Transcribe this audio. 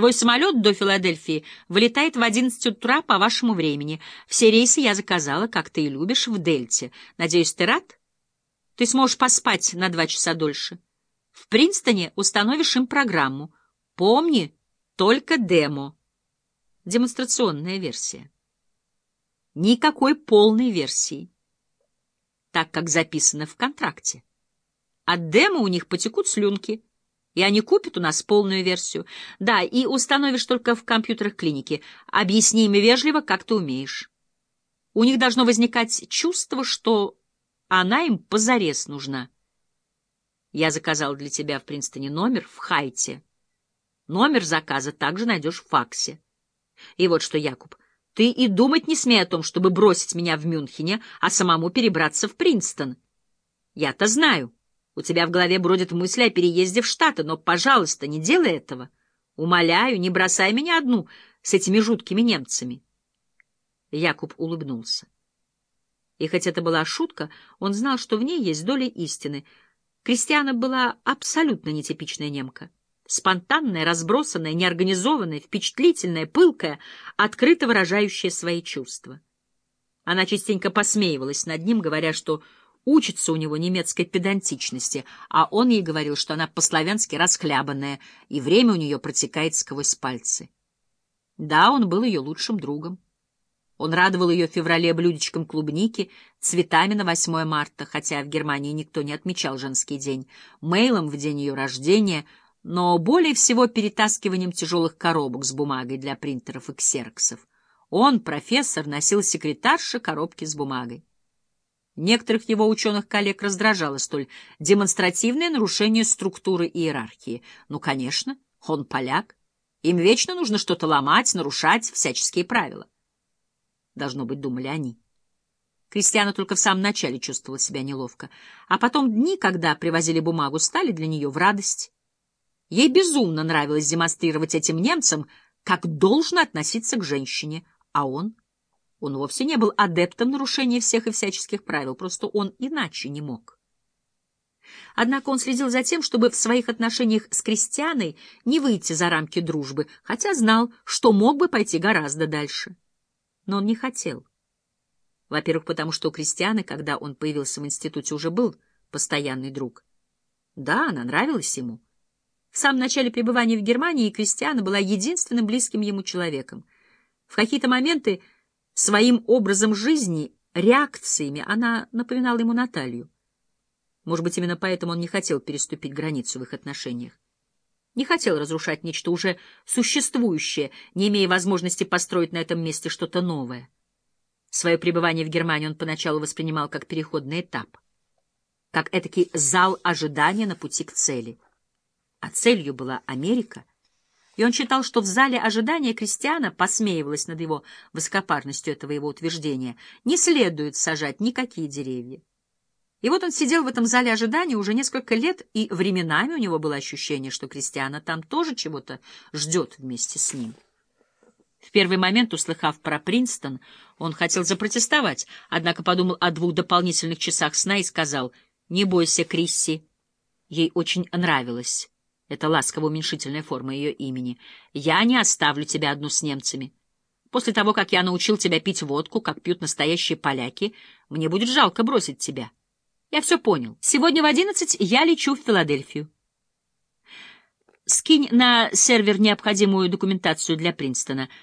Твой самолет до Филадельфии вылетает в 11 утра по вашему времени. Все рейсы я заказала, как ты и любишь, в Дельте. Надеюсь, ты рад? Ты сможешь поспать на два часа дольше. В Принстоне установишь им программу. Помни, только демо. Демонстрационная версия. Никакой полной версии. Так, как записано в контракте. От демо у них потекут слюнки — и они купят у нас полную версию. Да, и установишь только в компьютерах клиники. Объясни им вежливо, как ты умеешь. У них должно возникать чувство, что она им позарез нужна. Я заказал для тебя в Принстоне номер в Хайте. Номер заказа также найдешь в факсе. И вот что, Якуб, ты и думать не смей о том, чтобы бросить меня в Мюнхене, а самому перебраться в Принстон. Я-то знаю. У тебя в голове бродят мысли о переезде в Штаты, но, пожалуйста, не делай этого. Умоляю, не бросай меня одну с этими жуткими немцами. Якуб улыбнулся. И хоть это была шутка, он знал, что в ней есть доля истины. Кристиана была абсолютно нетипичная немка. Спонтанная, разбросанная, неорганизованная, впечатлительная, пылкая, открыто выражающая свои чувства. Она частенько посмеивалась над ним, говоря, что учится у него немецкой педантичности, а он ей говорил, что она по-славянски расхлябанная, и время у нее протекает сквозь пальцы. Да, он был ее лучшим другом. Он радовал ее в феврале блюдечком клубники, цветами на 8 марта, хотя в Германии никто не отмечал женский день, мейлом в день ее рождения, но более всего перетаскиванием тяжелых коробок с бумагой для принтеров и ксероксов. Он, профессор, носил секретарше коробки с бумагой. Некоторых его ученых-коллег раздражало столь демонстративное нарушение структуры иерархии. Ну, конечно, он поляк. Им вечно нужно что-то ломать, нарушать всяческие правила. Должно быть, думали они. Кристиана только в самом начале чувствовала себя неловко, а потом дни, когда привозили бумагу, стали для нее в радость. Ей безумно нравилось демонстрировать этим немцам, как должно относиться к женщине, а он он вовсе не был адептом нарушения всех и всяческих правил, просто он иначе не мог. Однако он следил за тем, чтобы в своих отношениях с крестьяной не выйти за рамки дружбы, хотя знал, что мог бы пойти гораздо дальше. Но он не хотел. Во-первых, потому что у крестьяны, когда он появился в институте, уже был постоянный друг. Да, она нравилась ему. В самом начале пребывания в Германии Кристиана была единственным близким ему человеком. В какие-то моменты Своим образом жизни, реакциями она напоминала ему Наталью. Может быть, именно поэтому он не хотел переступить границу в их отношениях. Не хотел разрушать нечто уже существующее, не имея возможности построить на этом месте что-то новое. Свое пребывание в Германии он поначалу воспринимал как переходный этап, как этакий зал ожидания на пути к цели. А целью была Америка, и он считал, что в зале ожидания Кристиана посмеивалась над его высокопарностью этого его утверждения. Не следует сажать никакие деревья. И вот он сидел в этом зале ожидания уже несколько лет, и временами у него было ощущение, что Кристиана там тоже чего-то ждет вместе с ним. В первый момент, услыхав про Принстон, он хотел запротестовать, однако подумал о двух дополнительных часах сна и сказал «Не бойся, Крисси». Ей очень нравилось это ласково-уменьшительная форма ее имени. «Я не оставлю тебя одну с немцами. После того, как я научил тебя пить водку, как пьют настоящие поляки, мне будет жалко бросить тебя. Я все понял. Сегодня в одиннадцать я лечу в Филадельфию. Скинь на сервер необходимую документацию для Принстона.